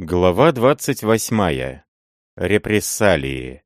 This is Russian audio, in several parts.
Глава 28. Репрессалии.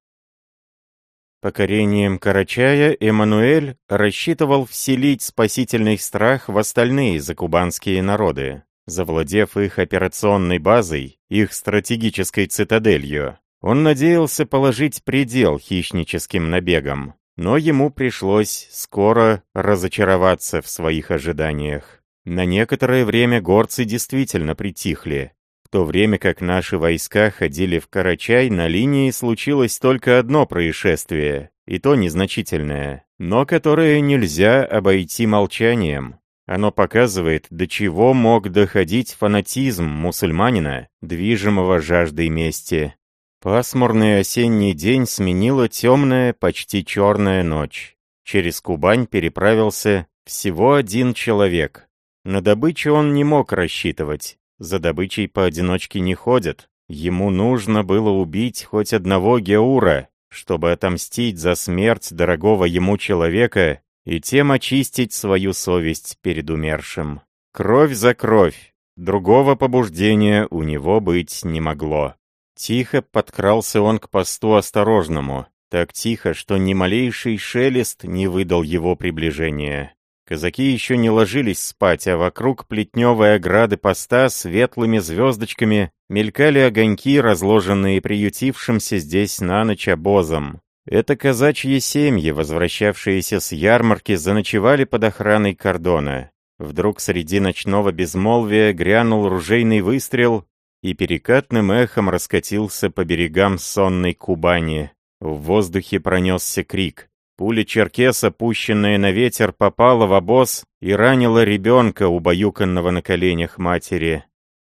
Покорением Карачая Эммануэль рассчитывал вселить спасительный страх в остальные закубанские народы. Завладев их операционной базой, их стратегической цитаделью, он надеялся положить предел хищническим набегам, но ему пришлось скоро разочароваться в своих ожиданиях. На некоторое время горцы действительно притихли, то время как наши войска ходили в Карачай, на линии случилось только одно происшествие, и то незначительное, но которое нельзя обойти молчанием. Оно показывает, до чего мог доходить фанатизм мусульманина, движимого жаждой мести. Пасмурный осенний день сменила темная, почти черная ночь. Через Кубань переправился всего один человек. На добычу он не мог рассчитывать. За добычей поодиночке не ходят. Ему нужно было убить хоть одного Геура, чтобы отомстить за смерть дорогого ему человека и тем очистить свою совесть перед умершим. Кровь за кровь. Другого побуждения у него быть не могло. Тихо подкрался он к посту осторожному, так тихо, что ни малейший шелест не выдал его приближения. Казаки еще не ложились спать, а вокруг плетневой ограды поста светлыми звездочками мелькали огоньки, разложенные приютившимся здесь на ночь обозом. Это казачьи семьи, возвращавшиеся с ярмарки, заночевали под охраной кордона. Вдруг среди ночного безмолвия грянул ружейный выстрел и перекатным эхом раскатился по берегам сонной Кубани. В воздухе пронесся крик. Пуля черкеса, пущенная на ветер, попала в обоз и ранила ребенка, убаюканного на коленях матери.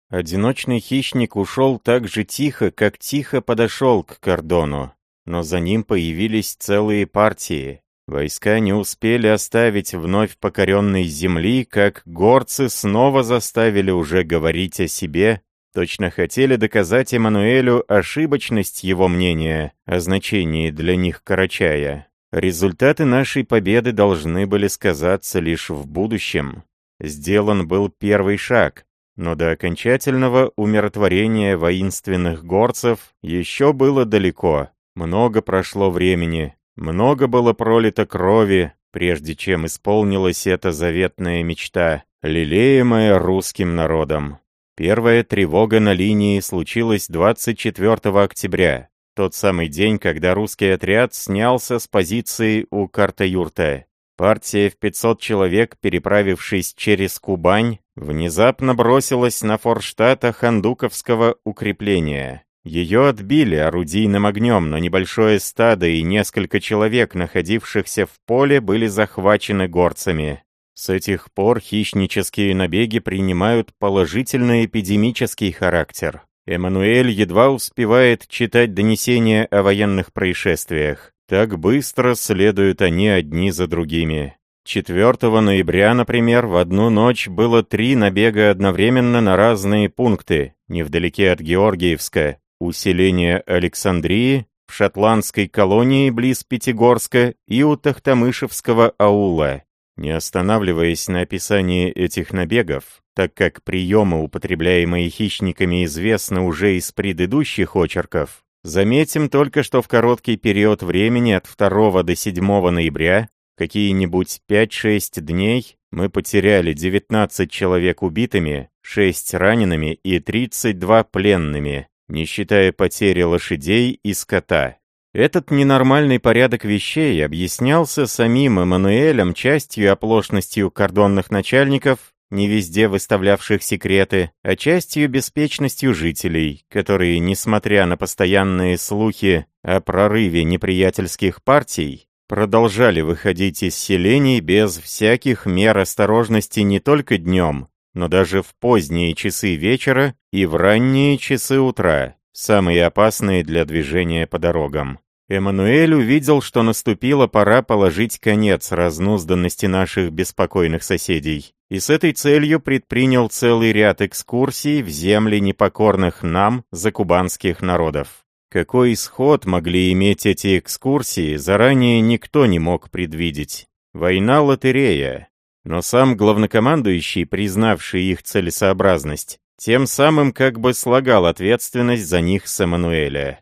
Одиночный хищник ушел так же тихо, как тихо подошел к кордону. Но за ним появились целые партии. Войска не успели оставить вновь покоренной земли, как горцы снова заставили уже говорить о себе, точно хотели доказать Эммануэлю ошибочность его мнения о значении для них Карачая. Результаты нашей победы должны были сказаться лишь в будущем. Сделан был первый шаг, но до окончательного умиротворения воинственных горцев еще было далеко. Много прошло времени, много было пролито крови, прежде чем исполнилась эта заветная мечта, лелеемая русским народом. Первая тревога на линии случилась 24 октября, тот самый день, когда русский отряд снялся с позиции у Карта-Юрта. Партия в 500 человек, переправившись через Кубань, внезапно бросилась на форштата Хандуковского укрепления. Ее отбили орудийным огнем, но небольшое стадо и несколько человек, находившихся в поле, были захвачены горцами. С этих пор хищнические набеги принимают положительно эпидемический характер. Эммануэль едва успевает читать донесения о военных происшествиях. Так быстро следуют они одни за другими. 4 ноября, например, в одну ночь было три набега одновременно на разные пункты, невдалеке от Георгиевска, усиление Александрии, в шотландской колонии близ Пятигорска и у Тахтамышевского аула. Не останавливаясь на описании этих набегов, так как приемы, употребляемые хищниками, известны уже из предыдущих очерков, заметим только, что в короткий период времени от 2 до 7 ноября, какие-нибудь 5-6 дней, мы потеряли 19 человек убитыми, 6 ранеными и 32 пленными, не считая потери лошадей и скота. Этот ненормальный порядок вещей объяснялся самим Эммануэлем частью оплошностью кордонных начальников, не везде выставлявших секреты, а частью беспечностью жителей, которые, несмотря на постоянные слухи о прорыве неприятельских партий, продолжали выходить из селений без всяких мер осторожности не только днем, но даже в поздние часы вечера и в ранние часы утра самые опасные для движения по дорогам. Эммануэль увидел, что наступила пора положить конец разнузданности наших беспокойных соседей, и с этой целью предпринял целый ряд экскурсий в земли непокорных нам, закубанских народов. Какой исход могли иметь эти экскурсии, заранее никто не мог предвидеть. Война лотерея. Но сам главнокомандующий, признавший их целесообразность, тем самым как бы слагал ответственность за них с Эммануэля.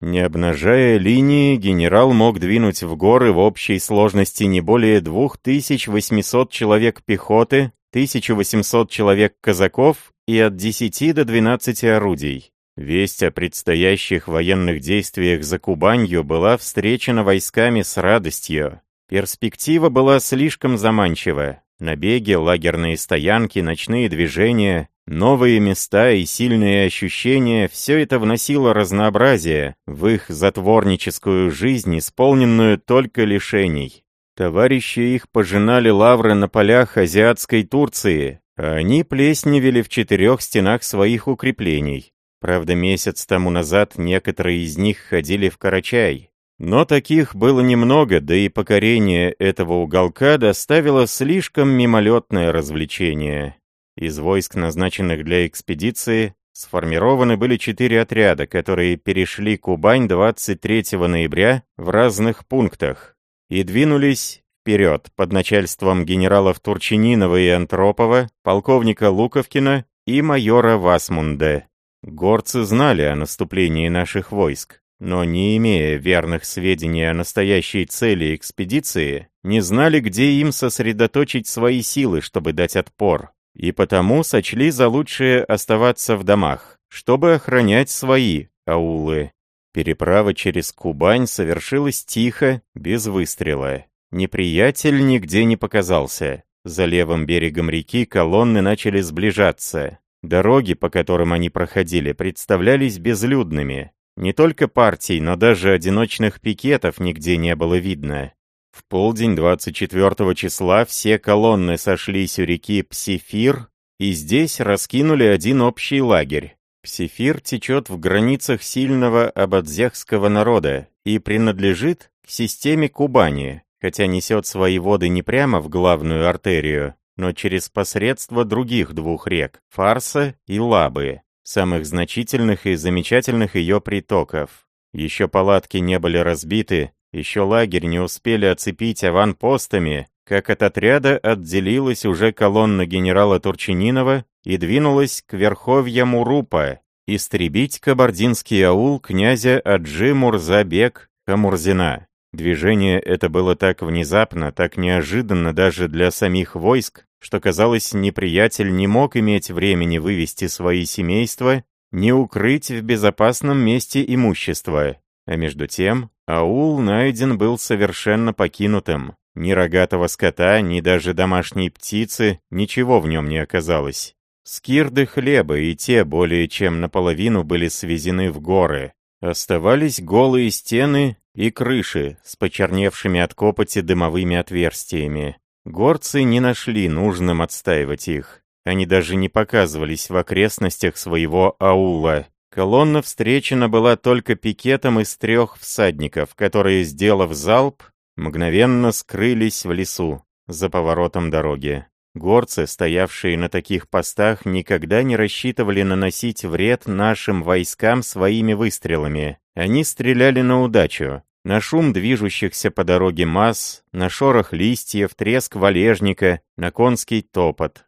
Не обнажая линии, генерал мог двинуть в горы в общей сложности не более 2800 человек пехоты, 1800 человек казаков и от 10 до 12 орудий. Весть о предстоящих военных действиях за Кубанью была встречена войсками с радостью. Перспектива была слишком заманчива. Набеги, лагерные стоянки, ночные движения, новые места и сильные ощущения – все это вносило разнообразие в их затворническую жизнь, исполненную только лишений. Товарищи их пожинали лавры на полях азиатской Турции, а они плесневели в четырех стенах своих укреплений. Правда, месяц тому назад некоторые из них ходили в Карачай. Но таких было немного, да и покорение этого уголка доставило слишком мимолетное развлечение. Из войск, назначенных для экспедиции, сформированы были четыре отряда, которые перешли Кубань 23 ноября в разных пунктах и двинулись вперед под начальством генералов Турчининова и Антропова, полковника Луковкина и майора Васмунде. Горцы знали о наступлении наших войск, но не имея верных сведений о настоящей цели экспедиции, не знали, где им сосредоточить свои силы, чтобы дать отпор, и потому сочли за лучшее оставаться в домах, чтобы охранять свои аулы. Переправа через Кубань совершилась тихо, без выстрела. Неприятель нигде не показался. За левым берегом реки колонны начали сближаться. Дороги, по которым они проходили, представлялись безлюдными. Не только партий, но даже одиночных пикетов нигде не было видно. В полдень 24 числа все колонны сошлись у реки Псифир и здесь раскинули один общий лагерь. Псифир течет в границах сильного абадзехского народа и принадлежит к системе Кубани, хотя несет свои воды не прямо в главную артерию, но через посредство других двух рек – Фарса и Лабы, самых значительных и замечательных ее притоков. Еще палатки не были разбиты, еще лагерь не успели оцепить аванпостами, как от отряда отделилась уже колонна генерала Турчининова и двинулась к верховьям Урупа, истребить кабардинский аул князя Аджи Мурзабек Хамурзина. Движение это было так внезапно, так неожиданно даже для самих войск, что, казалось, неприятель не мог иметь времени вывести свои семейства, не укрыть в безопасном месте имущество. А между тем, аул найден был совершенно покинутым. Ни рогатого скота, ни даже домашней птицы, ничего в нем не оказалось. Скирды хлеба и те более чем наполовину были свезены в горы. Оставались голые стены и крыши с почерневшими от копоти дымовыми отверстиями. Горцы не нашли нужным отстаивать их. Они даже не показывались в окрестностях своего аула. Колонна встречена была только пикетом из трех всадников, которые, сделав залп, мгновенно скрылись в лесу за поворотом дороги. Горцы, стоявшие на таких постах, никогда не рассчитывали наносить вред нашим войскам своими выстрелами. Они стреляли на удачу, на шум движущихся по дороге масс, на шорох листьев, треск валежника, на конский топот.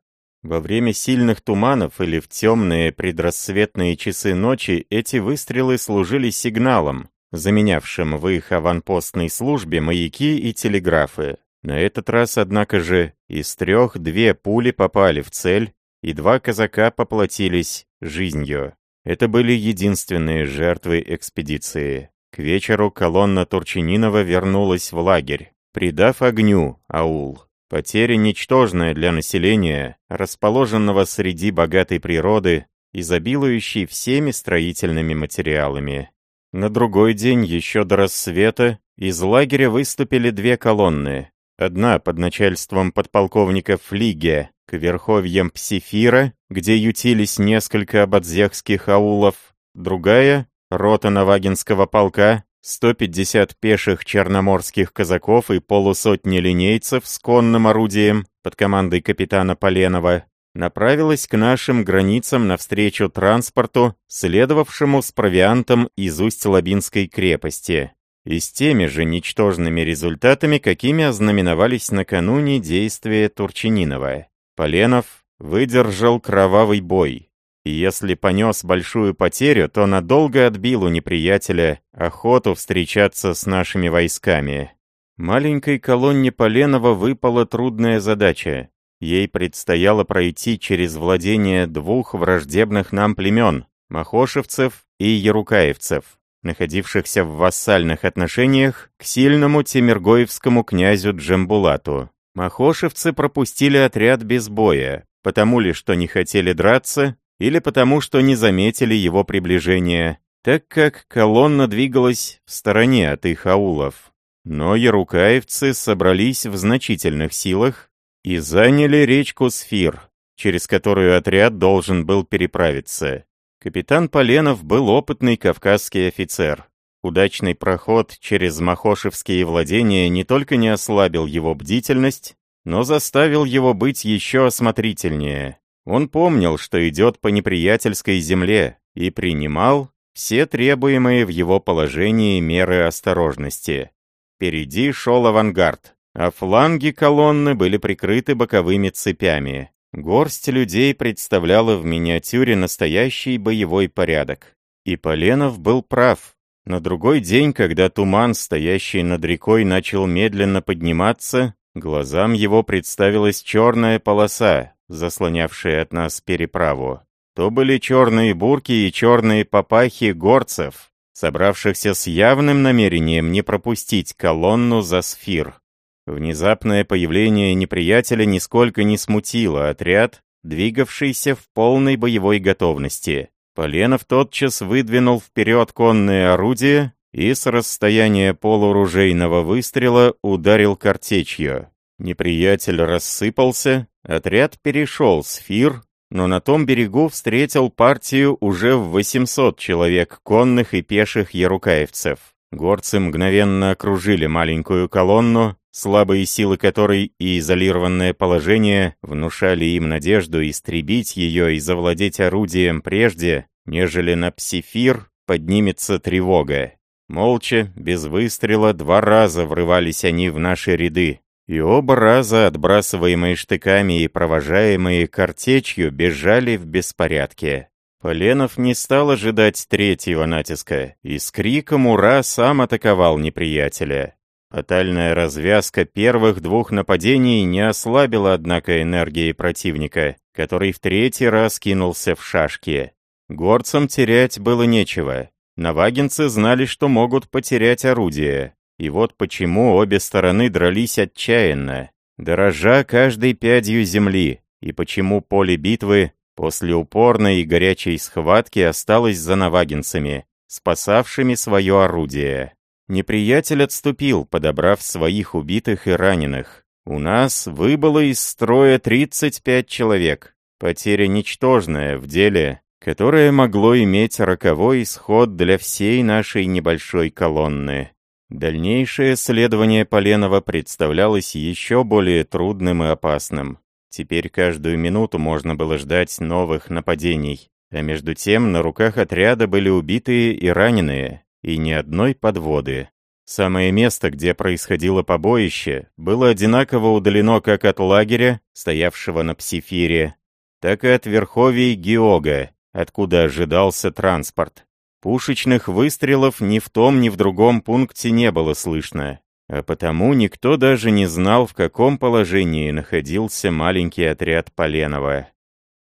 Во время сильных туманов или в темные предрассветные часы ночи эти выстрелы служили сигналом, заменявшим в их аванпостной службе маяки и телеграфы. На этот раз, однако же, из трех две пули попали в цель, и два казака поплатились жизнью. Это были единственные жертвы экспедиции. К вечеру колонна Турчининова вернулась в лагерь, придав огню аул. Потеря ничтожная для населения, расположенного среди богатой природы, изобилующей всеми строительными материалами. На другой день, еще до рассвета, из лагеря выступили две колонны, Одна под начальством подполковника Флиге к верховьям Псифира, где ютились несколько абадзехских аулов, другая — рота Навагинского полка, 150 пеших черноморских казаков и полусотни линейцев с конным орудием под командой капитана Поленова, направилась к нашим границам навстречу транспорту, следовавшему с провиантом из Усть-Лабинской крепости и с теми же ничтожными результатами, какими ознаменовались накануне действия Турчининова. Поленов выдержал кровавый бой. Если понес большую потерю, то надолго отбил у неприятеля охоту встречаться с нашими войсками. Маленькой колонне Поленова выпала трудная задача. Ей предстояло пройти через владение двух враждебных нам племен – махошевцев и ярукаевцев, находившихся в вассальных отношениях к сильному темиргоевскому князю Джамбулату. Махошевцы пропустили отряд без боя, потому ли, что не хотели драться, или потому, что не заметили его приближения, так как колонна двигалась в стороне от их аулов. Но ярукаевцы собрались в значительных силах и заняли речку Сфир, через которую отряд должен был переправиться. Капитан Поленов был опытный кавказский офицер. Удачный проход через Махошевские владения не только не ослабил его бдительность, но заставил его быть еще осмотрительнее. Он помнил, что идет по неприятельской земле, и принимал все требуемые в его положении меры осторожности. Впереди шел авангард, а фланги колонны были прикрыты боковыми цепями. Горсть людей представляла в миниатюре настоящий боевой порядок. И Поленов был прав. На другой день, когда туман, стоящий над рекой, начал медленно подниматься, глазам его представилась черная полоса, заслонявшие от нас переправу, то были черные бурки и черные папахи горцев, собравшихся с явным намерением не пропустить колонну за сфир. Внезапное появление неприятеля нисколько не смутило отряд, двигавшийся в полной боевой готовности. Поленов тотчас выдвинул вперед конные орудия и с расстояния полуружейного выстрела ударил картечью. Неприятель рассыпался, Отряд перешел с Фир, но на том берегу встретил партию уже в 800 человек конных и пеших ярукаевцев. Горцы мгновенно окружили маленькую колонну, слабые силы которой и изолированное положение внушали им надежду истребить ее и завладеть орудием прежде, нежели на псифир поднимется тревога. Молча, без выстрела, два раза врывались они в наши ряды. И оба раза отбрасываемые штыками и провожаемые картечью бежали в беспорядке. Поленов не стал ожидать третьего натиска, и с криком «Ура!» сам атаковал неприятеля. Фатальная развязка первых двух нападений не ослабила, однако, энергии противника, который в третий раз кинулся в шашки. Горцам терять было нечего. Навагинцы знали, что могут потерять орудие. И вот почему обе стороны дрались отчаянно, дорожа каждой пядью земли, и почему поле битвы после упорной и горячей схватки осталось за навагинцами, спасавшими свое орудие. Неприятель отступил, подобрав своих убитых и раненых. У нас выбыло из строя 35 человек. Потеря ничтожная в деле, которое могло иметь роковой исход для всей нашей небольшой колонны. Дальнейшее следование Поленова представлялось еще более трудным и опасным. Теперь каждую минуту можно было ждать новых нападений. А между тем на руках отряда были убитые и раненые, и ни одной подводы. Самое место, где происходило побоище, было одинаково удалено как от лагеря, стоявшего на Псифире, так и от верховий Геога, откуда ожидался транспорт. Пушечных выстрелов ни в том, ни в другом пункте не было слышно, а потому никто даже не знал, в каком положении находился маленький отряд Поленова.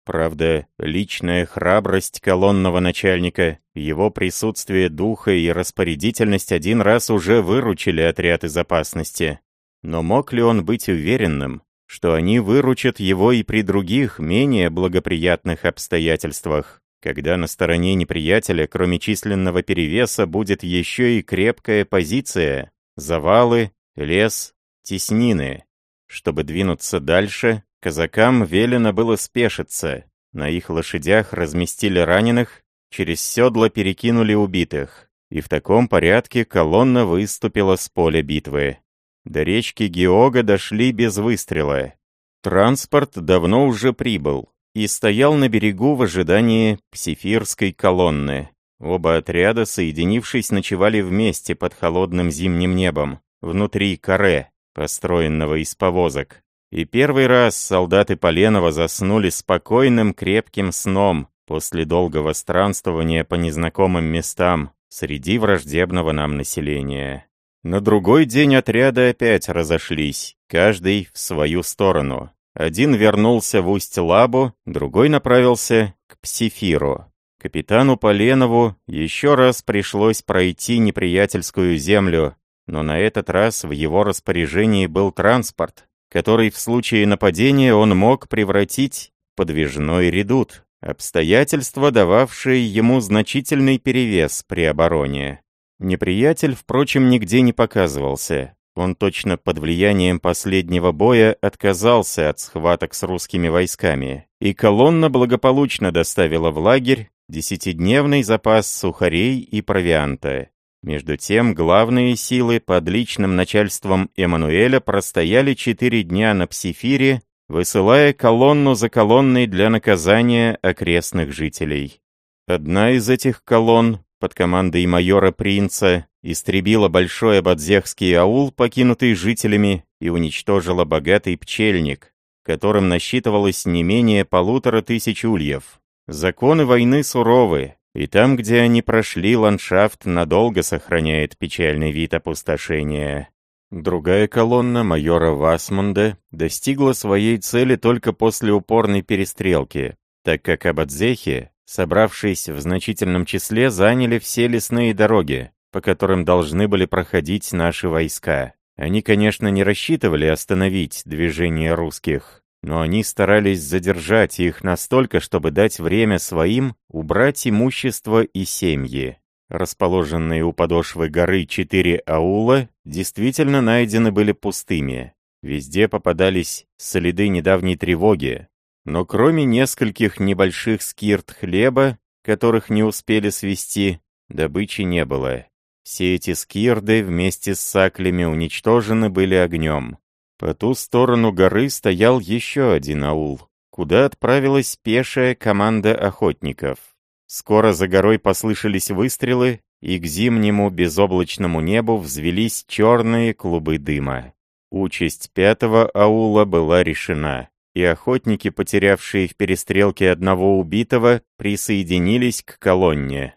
Правда, личная храбрость колонного начальника, его присутствие духа и распорядительность один раз уже выручили отряд из опасности. Но мог ли он быть уверенным, что они выручат его и при других, менее благоприятных обстоятельствах? Когда на стороне неприятеля, кроме численного перевеса, будет еще и крепкая позиция, завалы, лес, теснины. Чтобы двинуться дальше, казакам велено было спешиться. На их лошадях разместили раненых, через седла перекинули убитых. И в таком порядке колонна выступила с поля битвы. До речки Геога дошли без выстрела. Транспорт давно уже прибыл и стоял на берегу в ожидании псифирской колонны. Оба отряда, соединившись, ночевали вместе под холодным зимним небом, внутри каре, построенного из повозок. И первый раз солдаты Поленова заснули спокойным крепким сном, после долгого странствования по незнакомым местам среди враждебного нам населения. На другой день отряды опять разошлись, каждый в свою сторону. Один вернулся в Усть-Лабу, другой направился к Псифиру. Капитану Поленову еще раз пришлось пройти неприятельскую землю, но на этот раз в его распоряжении был транспорт, который в случае нападения он мог превратить в подвижной редут, обстоятельства, дававшие ему значительный перевес при обороне. Неприятель, впрочем, нигде не показывался. Он точно под влиянием последнего боя отказался от схваток с русскими войсками, и колонна благополучно доставила в лагерь десятидневный запас сухарей и провианта. Между тем, главные силы под личным начальством Эммануэля простояли четыре дня на Псифире, высылая колонну за колонной для наказания окрестных жителей. Одна из этих колонн, под командой майора Принца, истребила большой Абадзехский аул, покинутый жителями, и уничтожила богатый пчельник, которым насчитывалось не менее полутора тысяч ульев. Законы войны суровы, и там, где они прошли, ландшафт надолго сохраняет печальный вид опустошения. Другая колонна майора Васмунда достигла своей цели только после упорной перестрелки, так как абадзехи, собравшись в значительном числе, заняли все лесные дороги, по которым должны были проходить наши войска. Они, конечно, не рассчитывали остановить движение русских, но они старались задержать их настолько, чтобы дать время своим убрать имущество и семьи. Расположенные у подошвы горы четыре аула действительно найдены были пустыми. Везде попадались следы недавней тревоги, но кроме нескольких небольших скирт хлеба, которых не успели свести, добычи не было. Все эти скирды вместе с саклями уничтожены были огнем. По ту сторону горы стоял еще один аул, куда отправилась пешая команда охотников. Скоро за горой послышались выстрелы, и к зимнему безоблачному небу взвелись черные клубы дыма. Участь пятого аула была решена, и охотники, потерявшие в перестрелке одного убитого, присоединились к колонне.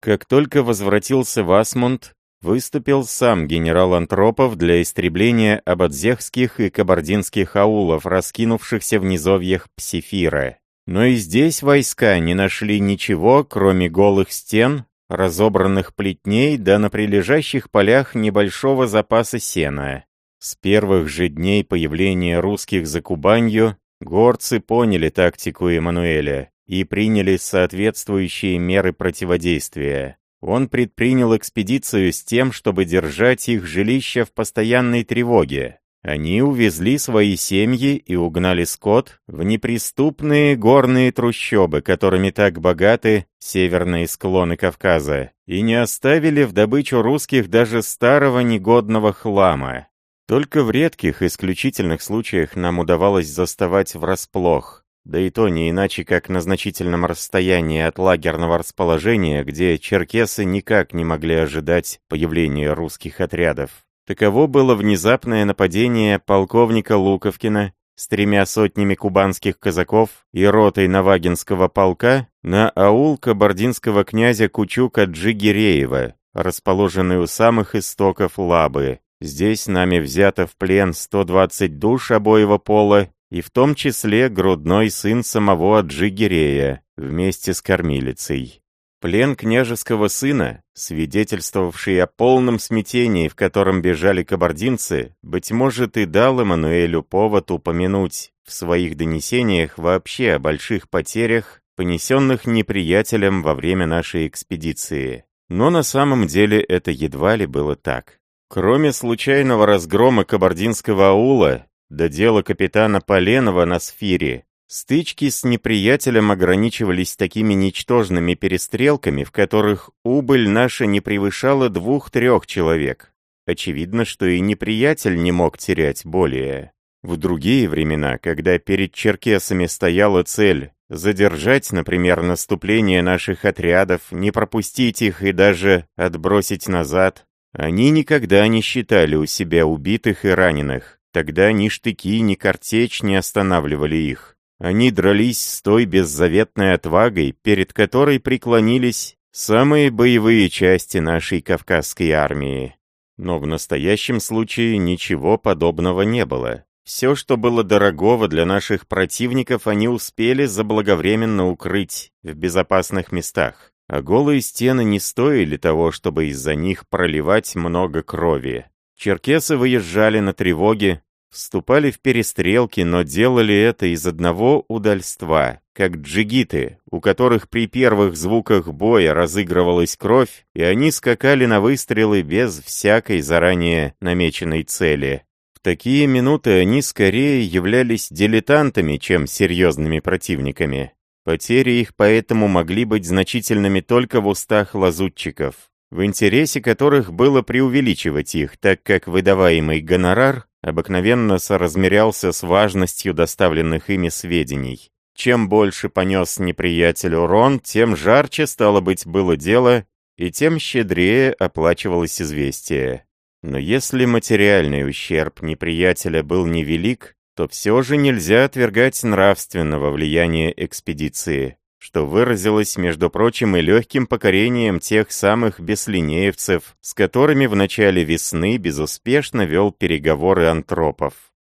Как только возвратился Васмунд, выступил сам генерал Антропов для истребления абадзехских и кабардинских аулов, раскинувшихся в низовьях Псифира. Но и здесь войска не нашли ничего, кроме голых стен, разобранных плетней, да на прилежащих полях небольшого запаса сена. С первых же дней появления русских за Кубанью горцы поняли тактику Эммануэля и приняли соответствующие меры противодействия. Он предпринял экспедицию с тем, чтобы держать их жилища в постоянной тревоге. Они увезли свои семьи и угнали скот в неприступные горные трущобы, которыми так богаты северные склоны Кавказа, и не оставили в добычу русских даже старого негодного хлама. Только в редких исключительных случаях нам удавалось заставать врасплох, да и то не иначе, как на значительном расстоянии от лагерного расположения, где черкесы никак не могли ожидать появления русских отрядов. Таково было внезапное нападение полковника Луковкина с тремя сотнями кубанских казаков и ротой Навагинского полка на аул кабардинского князя Кучука Джигиреева, расположенный у самых истоков Лабы. Здесь нами взято в плен 120 душ обоего пола и в том числе грудной сын самого Джигирея вместе с кормилицей. Плен княжеского сына, свидетельствовавший о полном смятении, в котором бежали кабардинцы, быть может и дал Эммануэлю повод упомянуть в своих донесениях вообще о больших потерях, понесенных неприятелем во время нашей экспедиции. Но на самом деле это едва ли было так. Кроме случайного разгрома кабардинского аула, до дела капитана Поленова на сфере, стычки с неприятелем ограничивались такими ничтожными перестрелками, в которых убыль наша не превышала двух-трех человек. Очевидно, что и неприятель не мог терять более. В другие времена, когда перед черкесами стояла цель задержать, например, наступление наших отрядов, не пропустить их и даже отбросить назад, они никогда не считали у себя убитых и раненых. Тогда ни штыки, ни картечь не останавливали их. Они дрались с той беззаветной отвагой, перед которой преклонились самые боевые части нашей Кавказской армии. Но в настоящем случае ничего подобного не было. Все, что было дорогого для наших противников, они успели заблаговременно укрыть в безопасных местах. А голые стены не стоили того, чтобы из-за них проливать много крови. Черкесы выезжали на тревоги, вступали в перестрелки, но делали это из одного удальства, как джигиты, у которых при первых звуках боя разыгрывалась кровь, и они скакали на выстрелы без всякой заранее намеченной цели. В такие минуты они скорее являлись дилетантами, чем серьезными противниками. Потери их поэтому могли быть значительными только в устах лазутчиков, в интересе которых было преувеличивать их, так как выдаваемый гонорар обыкновенно соразмерялся с важностью доставленных ими сведений. Чем больше понес неприятель урон, тем жарче, стало быть, было дело, и тем щедрее оплачивалось известие. Но если материальный ущерб неприятеля был невелик, то все же нельзя отвергать нравственного влияния экспедиции, что выразилось, между прочим, и легким покорением тех самых беслинеевцев, с которыми в начале весны безуспешно вел переговоры Антропов.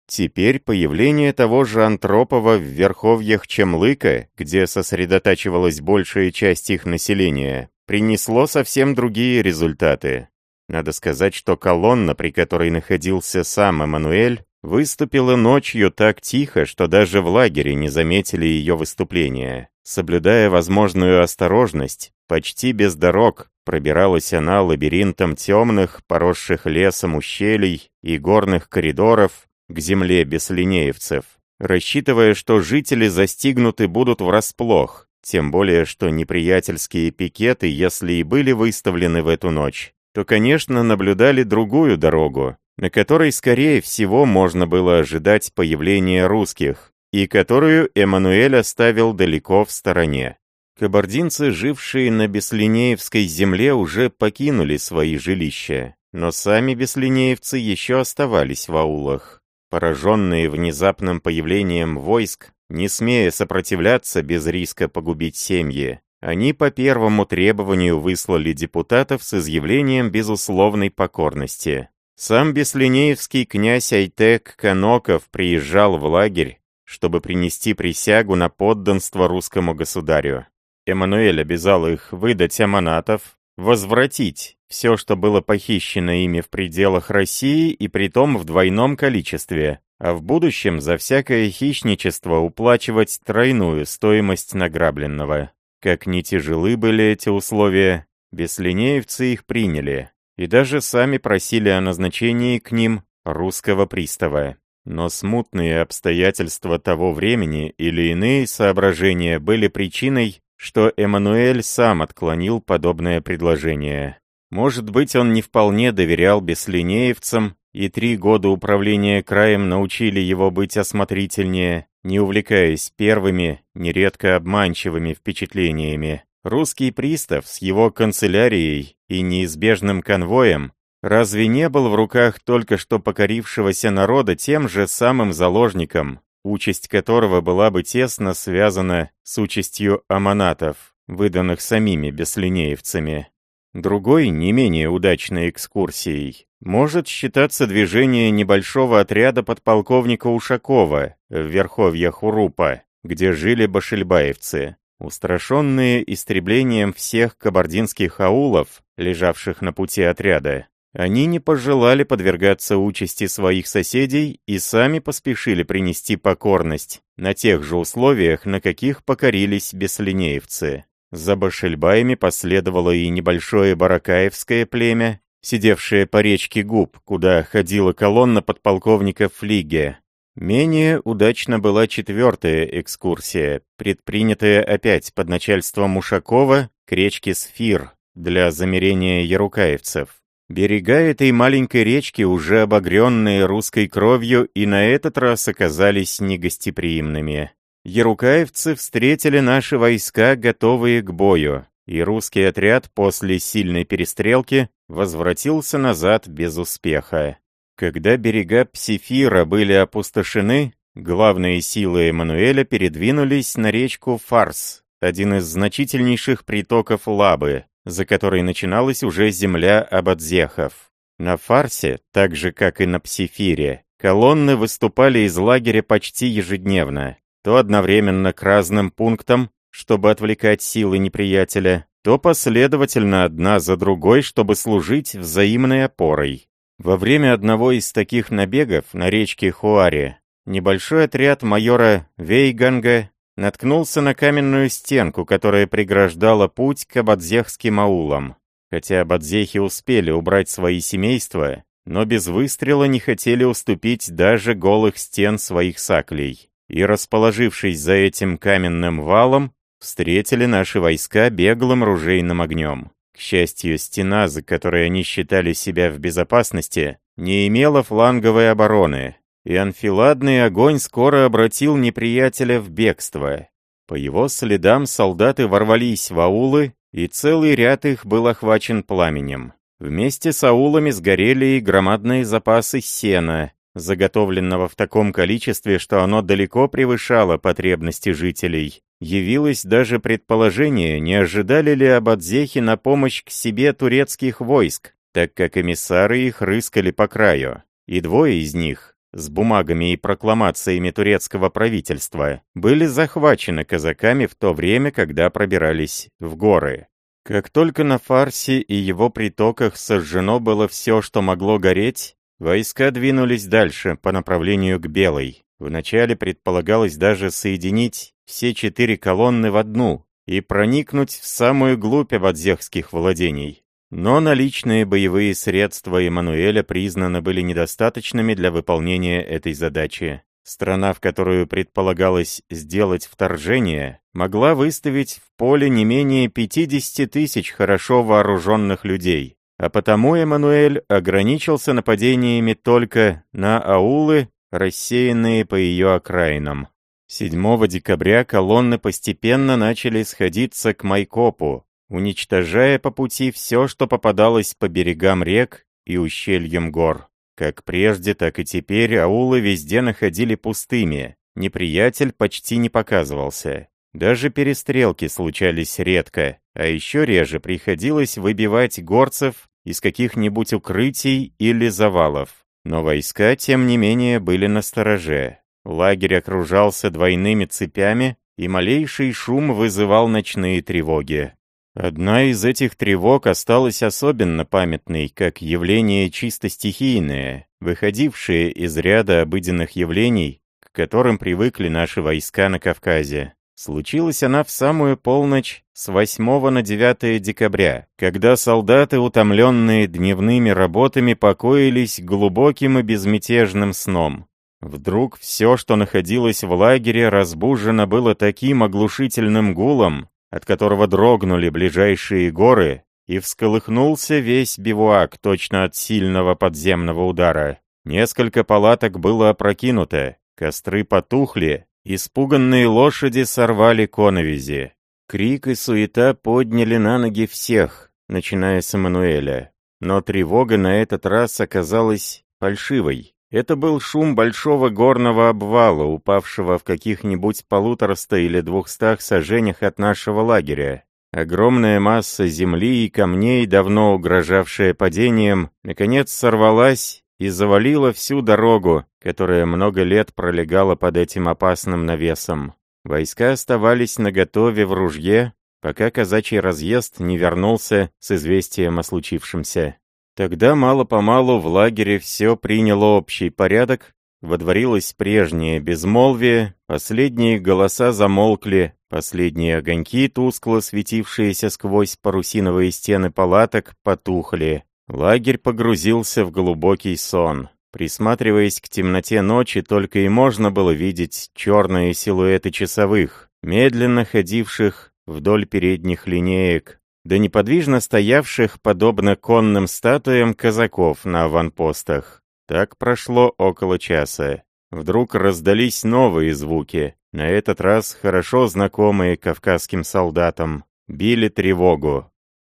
Теперь появление того же Антропова в верховьях Чемлыка, где сосредотачивалась большая часть их населения, принесло совсем другие результаты. Надо сказать, что колонна, при которой находился сам Эммануэль, Выступила ночью так тихо, что даже в лагере не заметили ее выступления. Соблюдая возможную осторожность, почти без дорог, пробиралась она лабиринтом темных, поросших лесом ущелий и горных коридоров к земле беслинеевцев, рассчитывая, что жители застигнуты будут врасплох, тем более, что неприятельские пикеты, если и были выставлены в эту ночь, то, конечно, наблюдали другую дорогу, на которой, скорее всего, можно было ожидать появления русских, и которую Эммануэль оставил далеко в стороне. Кабардинцы, жившие на Беслинеевской земле, уже покинули свои жилища, но сами беслинеевцы еще оставались в аулах. Пораженные внезапным появлением войск, не смея сопротивляться без риска погубить семьи, они по первому требованию выслали депутатов с изъявлением безусловной покорности. Сам беслинеевский князь Айтек Каноков приезжал в лагерь, чтобы принести присягу на подданство русскому государю. Эммануэль обязал их выдать аманатов, возвратить все, что было похищено ими в пределах России и притом в двойном количестве, а в будущем за всякое хищничество уплачивать тройную стоимость награбленного. Как ни тяжелы были эти условия, беслинеевцы их приняли, и даже сами просили о назначении к ним русского пристава. Но смутные обстоятельства того времени или иные соображения были причиной, что Эммануэль сам отклонил подобное предложение. Может быть, он не вполне доверял беслинеевцам, и три года управления краем научили его быть осмотрительнее, не увлекаясь первыми, нередко обманчивыми впечатлениями. Русский пристав с его канцелярией и неизбежным конвоем разве не был в руках только что покорившегося народа тем же самым заложником, участь которого была бы тесно связана с участью аманатов, выданных самими беслинеевцами? Другой, не менее удачной экскурсией, может считаться движение небольшого отряда подполковника Ушакова в верховьях Урупа, где жили башельбаевцы. Устрашенные истреблением всех кабардинских аулов, лежавших на пути отряда, они не пожелали подвергаться участи своих соседей и сами поспешили принести покорность на тех же условиях, на каких покорились беслинеевцы. За Башельбаями последовало и небольшое баракаевское племя, сидевшее по речке Губ, куда ходила колонна подполковника Флиге, Менее удачно была четвертая экскурсия, предпринятая опять под начальством Ушакова к речке Сфир для замерения ярукаевцев. Берега этой маленькой речки, уже обогренные русской кровью, и на этот раз оказались негостеприимными. Ярукаевцы встретили наши войска, готовые к бою, и русский отряд после сильной перестрелки возвратился назад без успеха. Когда берега Псифира были опустошены, Главные силы Эммануэля передвинулись на речку Фарс, один из значительнейших притоков Лабы, за которой начиналась уже земля Абадзехов. На Фарсе, так же как и на Псифире, колонны выступали из лагеря почти ежедневно, то одновременно к разным пунктам, чтобы отвлекать силы неприятеля, то последовательно одна за другой, чтобы служить взаимной опорой. Во время одного из таких набегов на речке Хуаре небольшой отряд майора Вейганга наткнулся на каменную стенку, которая преграждала путь к абадзехским аулам. Хотя абадзехи успели убрать свои семейства, но без выстрела не хотели уступить даже голых стен своих саклей. И расположившись за этим каменным валом, встретили наши войска беглым ружейным огнем. К счастью, стена, за которой они считали себя в безопасности, не имела фланговой обороны, и анфиладный огонь скоро обратил неприятеля в бегство. По его следам солдаты ворвались в аулы, и целый ряд их был охвачен пламенем. Вместе с аулами сгорели и громадные запасы сена, заготовленного в таком количестве, что оно далеко превышало потребности жителей. Явилось даже предположение, не ожидали ли Абадзехи на помощь к себе турецких войск, так как эмиссары их рыскали по краю, и двое из них, с бумагами и прокламациями турецкого правительства, были захвачены казаками в то время, когда пробирались в горы. Как только на Фарсе и его притоках сожжено было все, что могло гореть, войска двинулись дальше по направлению к Белой. Вначале предполагалось даже соединить все четыре колонны в одну и проникнуть в самую глубь абадзехских владений. Но наличные боевые средства Эммануэля признаны были недостаточными для выполнения этой задачи. Страна, в которую предполагалось сделать вторжение, могла выставить в поле не менее 50 тысяч хорошо вооруженных людей, а потому Эммануэль ограничился нападениями только на аулы, рассеянные по ее окраинам. 7 декабря колонны постепенно начали сходиться к Майкопу, уничтожая по пути все, что попадалось по берегам рек и ущельям гор. Как прежде, так и теперь аулы везде находили пустыми, неприятель почти не показывался. Даже перестрелки случались редко, а еще реже приходилось выбивать горцев из каких-нибудь укрытий или завалов. Но войска, тем не менее, были на стороже. Лагерь окружался двойными цепями, и малейший шум вызывал ночные тревоги. Одна из этих тревог осталась особенно памятной, как явление чисто стихийное, выходившее из ряда обыденных явлений, к которым привыкли наши войска на Кавказе. Случилась она в самую полночь с 8 на 9 декабря, когда солдаты, утомленные дневными работами, покоились глубоким и безмятежным сном. Вдруг все, что находилось в лагере, разбужено было таким оглушительным гулом, от которого дрогнули ближайшие горы, и всколыхнулся весь бивуак точно от сильного подземного удара. Несколько палаток было опрокинуто, костры потухли, испуганные лошади сорвали коновизи. Крик и суета подняли на ноги всех, начиная с Эммануэля. Но тревога на этот раз оказалась фальшивой. Это был шум большого горного обвала, упавшего в каких-нибудь полутораста или двухстах сажениях от нашего лагеря. Огромная масса земли и камней, давно угрожавшая падением, наконец сорвалась и завалила всю дорогу, которая много лет пролегала под этим опасным навесом. Войска оставались наготове в ружье, пока казачий разъезд не вернулся с известием о случившемся. Тогда мало-помалу в лагере все приняло общий порядок, водворилось прежнее безмолвие, последние голоса замолкли, последние огоньки, тускло светившиеся сквозь парусиновые стены палаток, потухли. Лагерь погрузился в глубокий сон. Присматриваясь к темноте ночи, только и можно было видеть черные силуэты часовых, медленно ходивших вдоль передних линеек, да неподвижно стоявших, подобно конным статуям казаков на аванпостах. Так прошло около часа. Вдруг раздались новые звуки, на этот раз хорошо знакомые кавказским солдатам. Били тревогу.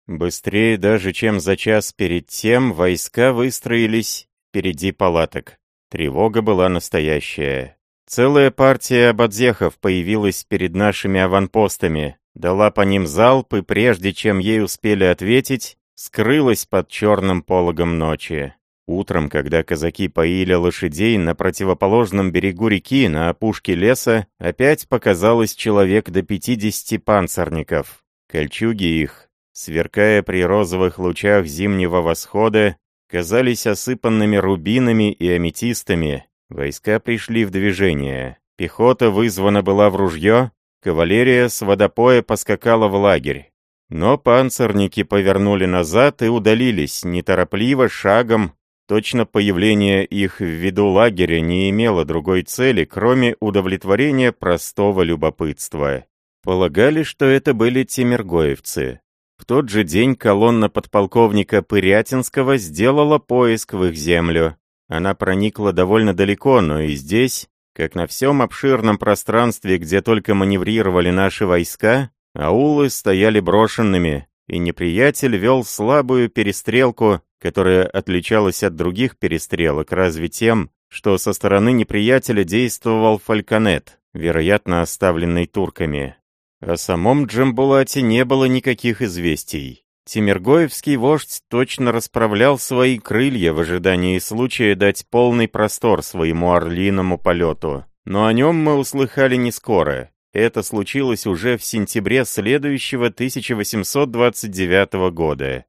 Быстрее даже, чем за час перед тем, войска выстроились впереди палаток. Тревога была настоящая. Целая партия ободзехов появилась перед нашими аванпостами, дала по ним залп и прежде чем ей успели ответить, скрылась под черным пологом ночи. Утром, когда казаки поили лошадей на противоположном берегу реки, на опушке леса, опять показалось человек до 50 панцирников. Кольчуги их, сверкая при розовых лучах зимнего восхода, казались осыпанными рубинами и аметистами. Войска пришли в движение. Пехота вызвана была в ружье, кавалерия с водопоя поскакала в лагерь. Но панцирники повернули назад и удалились, неторопливо, шагом, Точно появление их в виду лагеря не имело другой цели, кроме удовлетворения простого любопытства. Полагали, что это были темергоевцы. В тот же день колонна подполковника Пырятинского сделала поиск в их землю. Она проникла довольно далеко, но и здесь, как на всем обширном пространстве, где только маневрировали наши войска, аулы стояли брошенными, и неприятель вел слабую перестрелку которая отличалась от других перестрелок разве тем, что со стороны неприятеля действовал фальконет, вероятно оставленный турками. О самом Джамбулате не было никаких известий. Тимиргоевский вождь точно расправлял свои крылья в ожидании случая дать полный простор своему орлиному полету. Но о нем мы услыхали не скоро. Это случилось уже в сентябре следующего 1829 года.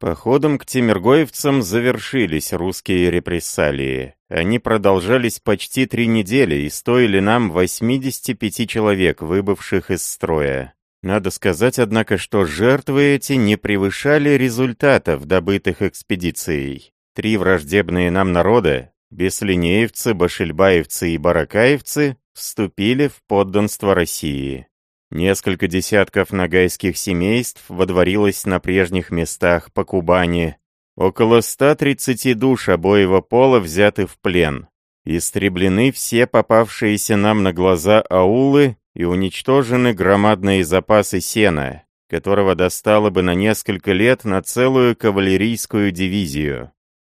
Походом к Тимиргоевцам завершились русские репрессалии. Они продолжались почти три недели и стоили нам 85 человек, выбывших из строя. Надо сказать, однако, что жертвы эти не превышали результатов, добытых экспедицией. Три враждебные нам народа, беслинеевцы, башельбаевцы и баракаевцы, вступили в подданство России. Несколько десятков нагайских семейств водворилось на прежних местах по Кубани. Около 130 душ обоего пола взяты в плен. Истреблены все попавшиеся нам на глаза аулы и уничтожены громадные запасы сена, которого достало бы на несколько лет на целую кавалерийскую дивизию.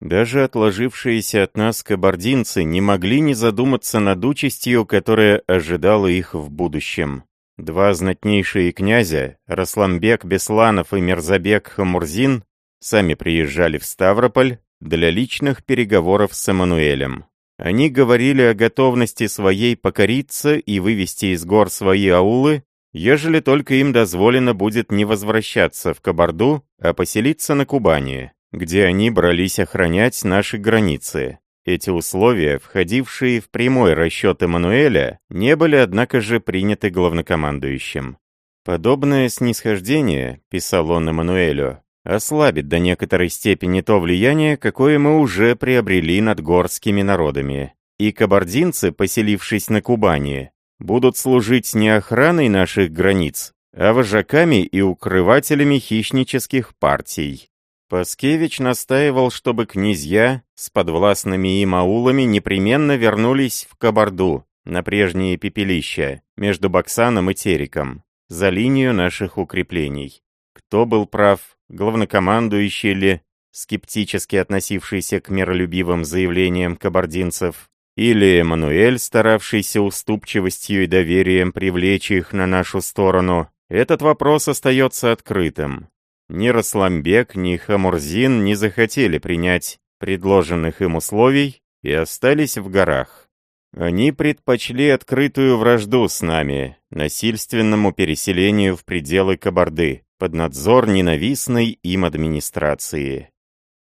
Даже отложившиеся от нас кабардинцы не могли не задуматься над участью, которая ожидала их в будущем. Два знатнейшие князя, Расламбек Бесланов и Мерзабек Хамурзин, сами приезжали в Ставрополь для личных переговоров с Эммануэлем. Они говорили о готовности своей покориться и вывести из гор свои аулы, ежели только им дозволено будет не возвращаться в Кабарду, а поселиться на Кубани, где они брались охранять наши границы. Эти условия, входившие в прямой расчет Эммануэля, не были, однако же, приняты главнокомандующим. «Подобное снисхождение», — писал он Эммануэлю, «ослабит до некоторой степени то влияние, какое мы уже приобрели над горскими народами. И кабардинцы, поселившись на Кубани, будут служить не охраной наших границ, а вожаками и укрывателями хищнических партий. Паскевич настаивал, чтобы князья с подвластными им аулами непременно вернулись в Кабарду, на прежние пепелища, между Баксаном и Териком, за линию наших укреплений. Кто был прав, главнокомандующий ли, скептически относившийся к миролюбивым заявлениям кабардинцев, или Эммануэль, старавшийся уступчивостью и доверием привлечь их на нашу сторону, этот вопрос остается открытым. Ни Расламбек, ни Хамурзин не захотели принять предложенных им условий и остались в горах. Они предпочли открытую вражду с нами, насильственному переселению в пределы Кабарды, под надзор ненавистной им администрации.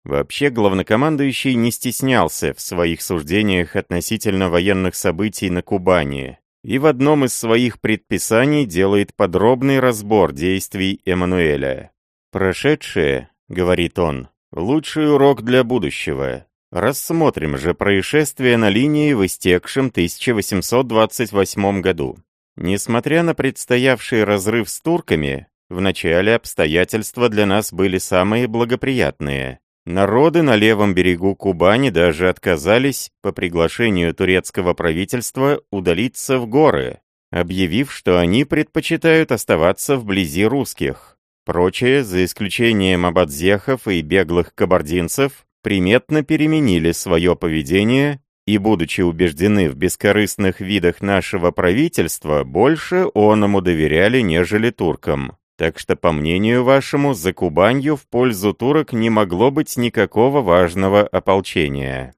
Вообще главнокомандующий не стеснялся в своих суждениях относительно военных событий на Кубани и в одном из своих предписаний делает подробный разбор действий Эммануэля. «Прошедшее, — говорит он, — лучший урок для будущего. Рассмотрим же происшествие на линии в истекшем 1828 году. Несмотря на предстоявший разрыв с турками, в начале обстоятельства для нас были самые благоприятные. Народы на левом берегу Кубани даже отказались по приглашению турецкого правительства удалиться в горы, объявив, что они предпочитают оставаться вблизи русских. Прочие, за исключением абадзехов и беглых кабардинцев, приметно переменили свое поведение и, будучи убеждены в бескорыстных видах нашего правительства, больше оному доверяли, нежели туркам. Так что, по мнению вашему, за Кубанью в пользу турок не могло быть никакого важного ополчения.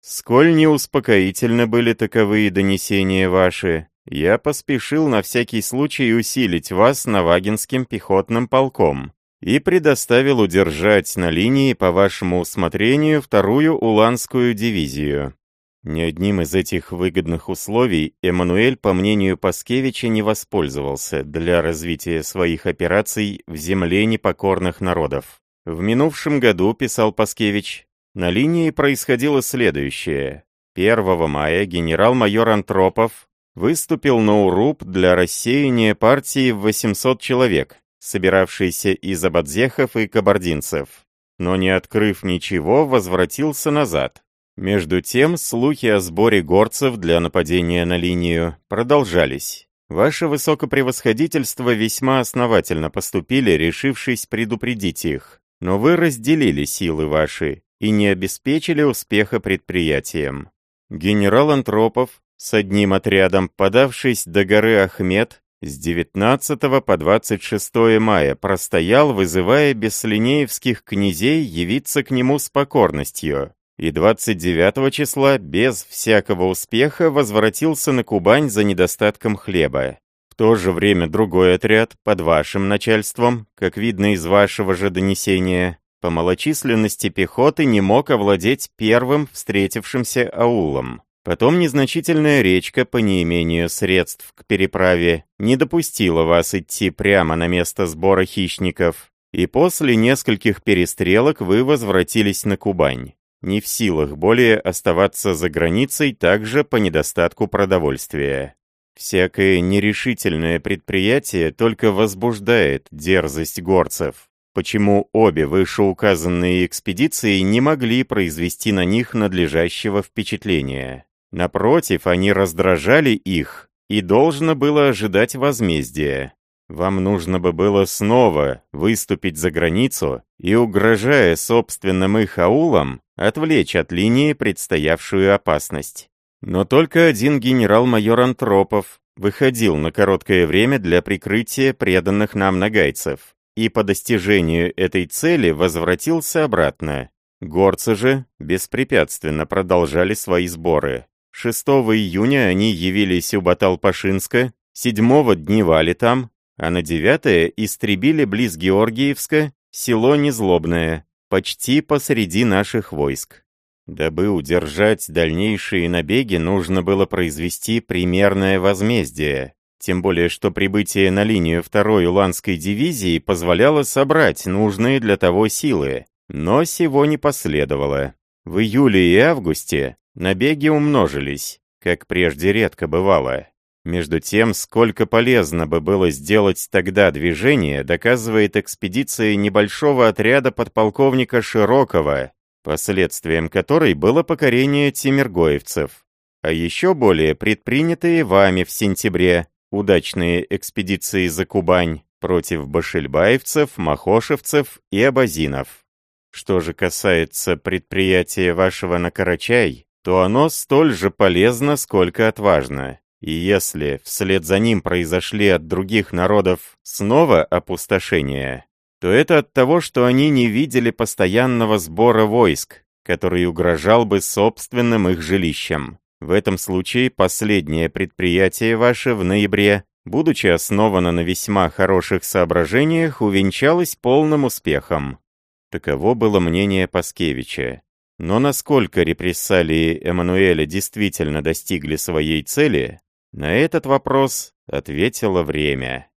Сколь неуспокоительно были таковые донесения ваши, я поспешил на всякий случай усилить вас Навагинским пехотным полком и предоставил удержать на линии по вашему усмотрению вторую Уланскую дивизию. Ни одним из этих выгодных условий Эммануэль, по мнению Паскевича, не воспользовался для развития своих операций в земле непокорных народов. В минувшем году, писал Паскевич, на линии происходило следующее. 1 мая генерал-майор Антропов выступил на Уруб для рассеяния партии в 800 человек, собиравшейся из абадзехов и кабардинцев, но не открыв ничего, возвратился назад. Между тем, слухи о сборе горцев для нападения на линию продолжались. Ваше высокопревосходительство весьма основательно поступили, решившись предупредить их. Но вы разделили силы ваши и не обеспечили успеха предприятиям. Генерал Антропов с одним отрядом, подавшись до горы Ахмед, с 19 по 26 мая простоял, вызывая бесслинеевских князей явиться к нему с покорностью и 29 числа без всякого успеха возвратился на Кубань за недостатком хлеба. В то же время другой отряд, под вашим начальством, как видно из вашего же донесения, по малочисленности пехоты не мог овладеть первым встретившимся аулом. Потом незначительная речка по неимению средств к переправе не допустила вас идти прямо на место сбора хищников, и после нескольких перестрелок вы возвратились на Кубань не в силах более оставаться за границей также по недостатку продовольствия. Всякое нерешительное предприятие только возбуждает дерзость горцев, почему обе вышеуказанные экспедиции не могли произвести на них надлежащего впечатления. Напротив, они раздражали их, и должно было ожидать возмездия. Вам нужно бы было снова выступить за границу и, угрожая собственным их аулам, отвлечь от линии предстоявшую опасность. Но только один генерал-майор Антропов выходил на короткое время для прикрытия преданных нам нагайцев, и по достижению этой цели возвратился обратно. Горцы же беспрепятственно продолжали свои сборы. 6 июня они явились у Баталпашинска, 7 дневали там, а на 9 истребили близ Георгиевска село Незлобное, почти посреди наших войск. Дабы удержать дальнейшие набеги, нужно было произвести примерное возмездие, тем более что прибытие на линию второй Уланской дивизии позволяло собрать нужные для того силы, но сего не последовало. В июле и августе набеги умножились, как прежде редко бывало. Между тем, сколько полезно бы было сделать тогда движение, доказывает экспедиция небольшого отряда подполковника Широкого, последствием которой было покорение тимиргоевцев. А еще более предпринятые вами в сентябре удачные экспедиции за Кубань против башельбаевцев, махошевцев и абазинов. Что же касается предприятия вашего на Карачай, то оно столь же полезно, сколько отважно. И если вслед за ним произошли от других народов снова опустошения, то это от того, что они не видели постоянного сбора войск, который угрожал бы собственным их жилищам. В этом случае последнее предприятие ваше в ноябре, будучи основано на весьма хороших соображениях, увенчалось полным успехом. Таково было мнение Паскевича. Но насколько репрессалии Эммануэля действительно достигли своей цели, на этот вопрос ответило время.